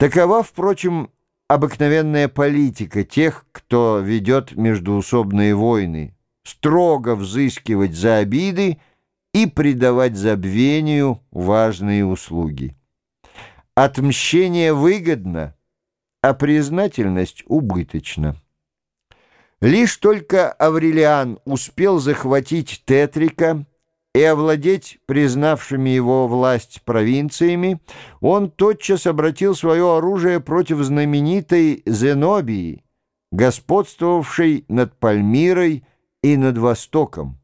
Такова, впрочем, обыкновенная политика тех, кто ведет междуусобные войны, строго взыскивать за обиды и придавать забвению важные услуги. Отмщение выгодно, а признательность убыточна. Лишь только Аврелиан успел захватить Тетрика и овладеть признавшими его власть провинциями, он тотчас обратил свое оружие против знаменитой Зенобии, господствовавшей над Пальмирой и над Востоком.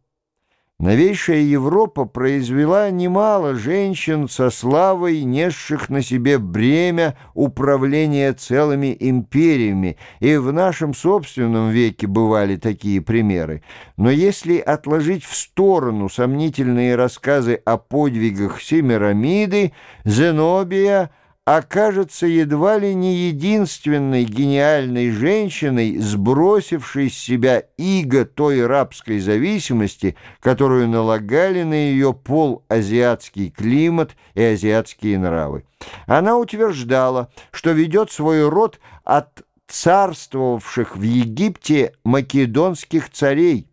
Новейшая Европа произвела немало женщин со славой, несших на себе бремя управления целыми империями, и в нашем собственном веке бывали такие примеры. Но если отложить в сторону сомнительные рассказы о подвигах Семирамиды, Зенобия – окажется едва ли не единственной гениальной женщиной, сбросившей с себя иго той рабской зависимости, которую налагали на ее пол азиатский климат и азиатские нравы. Она утверждала, что ведет свой род от царствовавших в Египте македонских царей.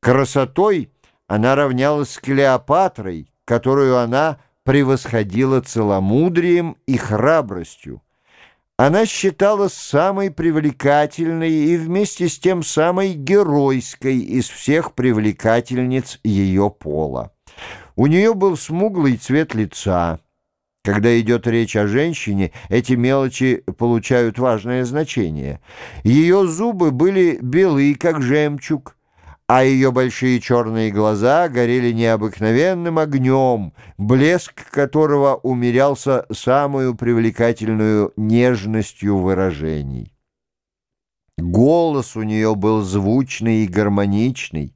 Красотой она равнялась с Клеопатрой, которую она превосходила целомудрием и храбростью. Она считалась самой привлекательной и вместе с тем самой геройской из всех привлекательниц ее пола. У нее был смуглый цвет лица. Когда идет речь о женщине, эти мелочи получают важное значение. Ее зубы были белые, как жемчуг, а ее большие черные глаза горели необыкновенным огнем, блеск которого умерялся самую привлекательную нежностью выражений. Голос у нее был звучный и гармоничный.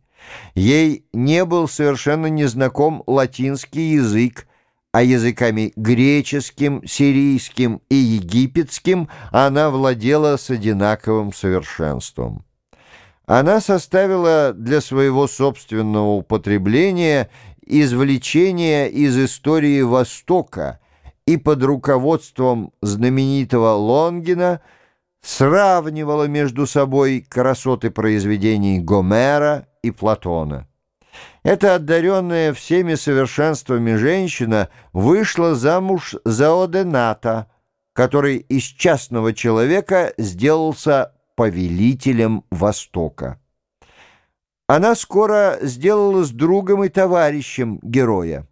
Ей не был совершенно незнаком латинский язык, а языками греческим, сирийским и египетским она владела с одинаковым совершенством. Она составила для своего собственного употребления извлечения из истории Востока и под руководством знаменитого Лонгина сравнивала между собой красоты произведений Гомера и Платона. Эта одаренная всеми совершенствами женщина вышла замуж за Одената, который из частного человека сделался повелителем Востока. Она скоро сделалась другом и товарищем героя.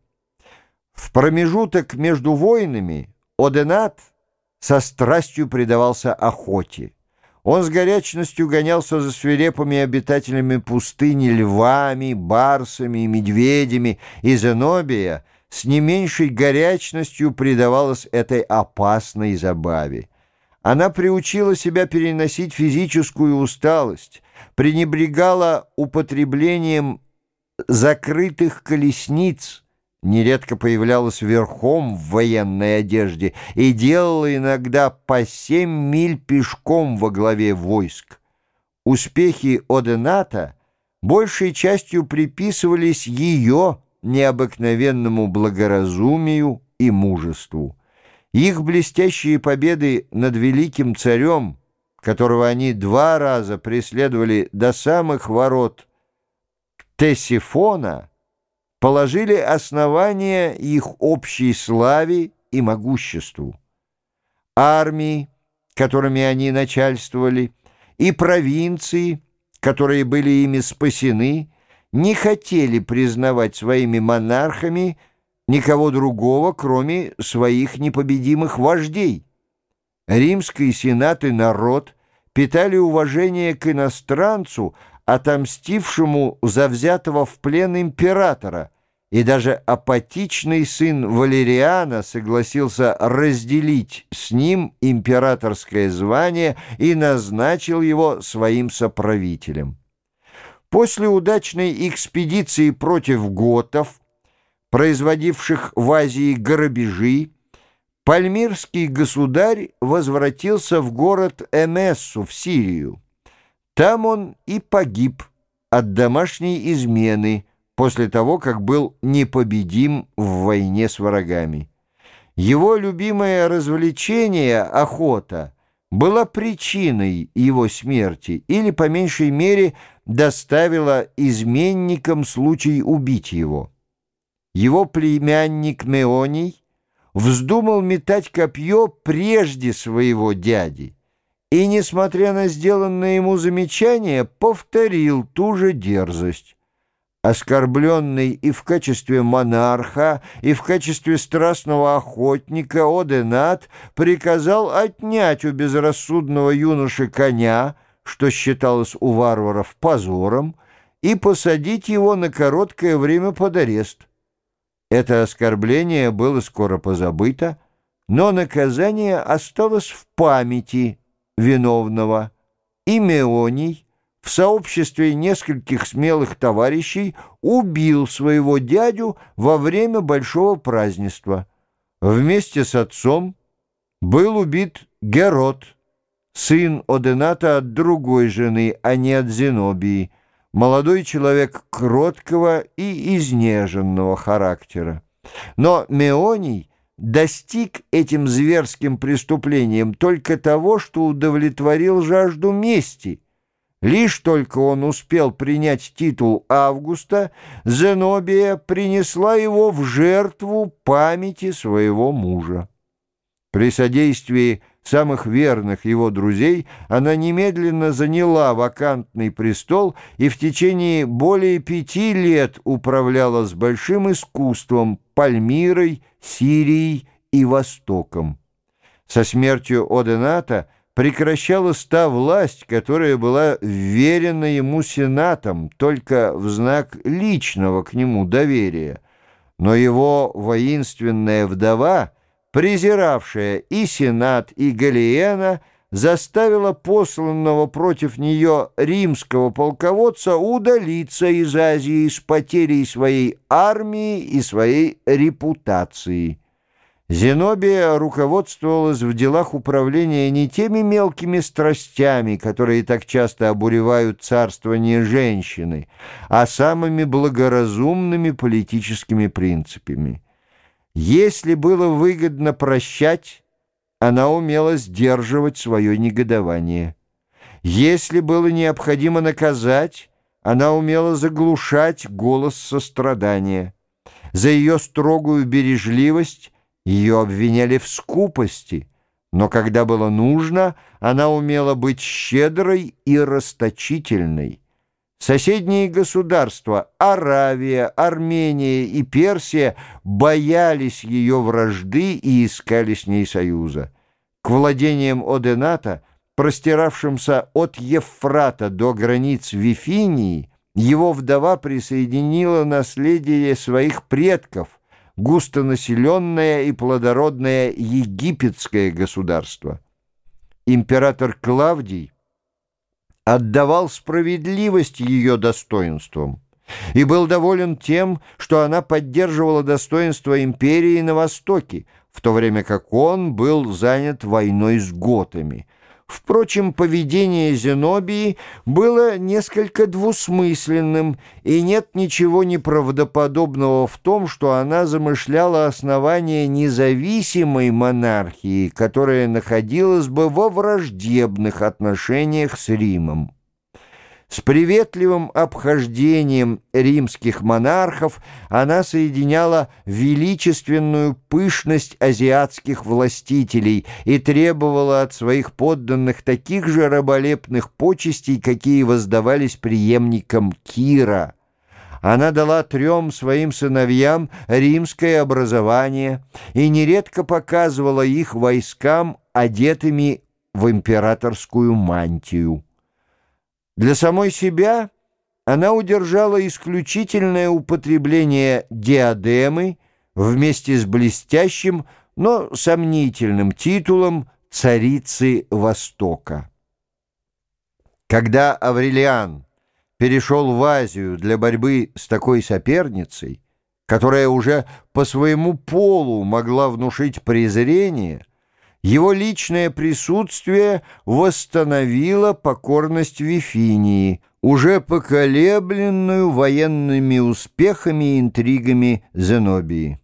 В промежуток между войнами Оденат со страстью предавался охоте. Он с горячностью гонялся за свирепыми обитателями пустыни, львами, барсами, медведями, и Зенобия с не меньшей горячностью предавалась этой опасной забаве. Она приучила себя переносить физическую усталость, пренебрегала употреблением закрытых колесниц, нередко появлялась верхом в военной одежде и делала иногда по семь миль пешком во главе войск. Успехи Одената большей частью приписывались ее необыкновенному благоразумию и мужеству. Их блестящие победы над великим царем, которого они два раза преследовали до самых ворот Тесифона, положили основание их общей славе и могуществу. Армии, которыми они начальствовали, и провинции, которые были ими спасены, не хотели признавать своими монархами никого другого, кроме своих непобедимых вождей. Римский сенат и народ питали уважение к иностранцу, отомстившему за взятого в плен императора, и даже апатичный сын Валериана согласился разделить с ним императорское звание и назначил его своим соправителем. После удачной экспедиции против готов производивших в Азии грабежи, пальмирский государь возвратился в город Эмессу в Сирию. Там он и погиб от домашней измены после того, как был непобедим в войне с врагами. Его любимое развлечение, охота, была причиной его смерти или, по меньшей мере, доставила изменникам случай убить его. Его племянник Меоний вздумал метать копье прежде своего дяди и, несмотря на сделанное ему замечание, повторил ту же дерзость оскорбленный и в качестве монарха, и в качестве страстного охотника Оденат приказал отнять у безрассудного юноши коня, что считалось у варваров позором, и посадить его на короткое время под арест. Это оскорбление было скоро позабыто, но наказание осталось в памяти виновного, и Меоний, в сообществе нескольких смелых товарищей убил своего дядю во время большого празднества. Вместе с отцом был убит Герод, сын Одената от другой жены, а не от Зенобии, молодой человек кроткого и изнеженного характера. Но Меоний достиг этим зверским преступлением только того, что удовлетворил жажду мести – Лишь только он успел принять титул Августа, Зенобия принесла его в жертву памяти своего мужа. При содействии самых верных его друзей она немедленно заняла вакантный престол и в течение более пяти лет управляла с большим искусством Пальмирой, Сирией и Востоком. Со смертью Одената – прекращалась та власть, которая была верена ему сенатом, только в знак личного к нему доверия. Но его воинственная вдова, презиравшая и сенат, и Галиена, заставила посланного против нее римского полководца удалиться из Азии с потерей своей армии и своей репутации. Зенобия руководствовалась в делах управления не теми мелкими страстями, которые так часто обуревают царствование женщины, а самыми благоразумными политическими принципами. Если было выгодно прощать, она умела сдерживать свое негодование. Если было необходимо наказать, она умела заглушать голос сострадания. За ее строгую бережливость ее обвиняли в скупости, но когда было нужно, она умела быть щедрой и расточительной. Соседние государства — Аравия, Армения и Персия — боялись ее вражды и искали с ней союза. К владениям Одената, простиравшимся от Евфрата до границ Вифинии, его вдова присоединила наследие своих предков, густонаселенное и плодородное египетское государство. Император Клавдий отдавал справедливость ее достоинствам и был доволен тем, что она поддерживала достоинство империи на Востоке, в то время как он был занят войной с готами – Впрочем, поведение Зенобии было несколько двусмысленным, и нет ничего неправдоподобного в том, что она замышляла основание независимой монархии, которая находилась бы во враждебных отношениях с Римом. С приветливым обхождением римских монархов она соединяла величественную пышность азиатских властителей и требовала от своих подданных таких же раболепных почестей, какие воздавались преемникам Кира. Она дала трем своим сыновьям римское образование и нередко показывала их войскам, одетыми в императорскую мантию. Для самой себя она удержала исключительное употребление диадемы вместе с блестящим, но сомнительным титулом царицы Востока. Когда Аврелиан перешел в Азию для борьбы с такой соперницей, которая уже по своему полу могла внушить презрение, его личное присутствие восстановило покорность Вифинии, уже поколебленную военными успехами и интригами Зенобии.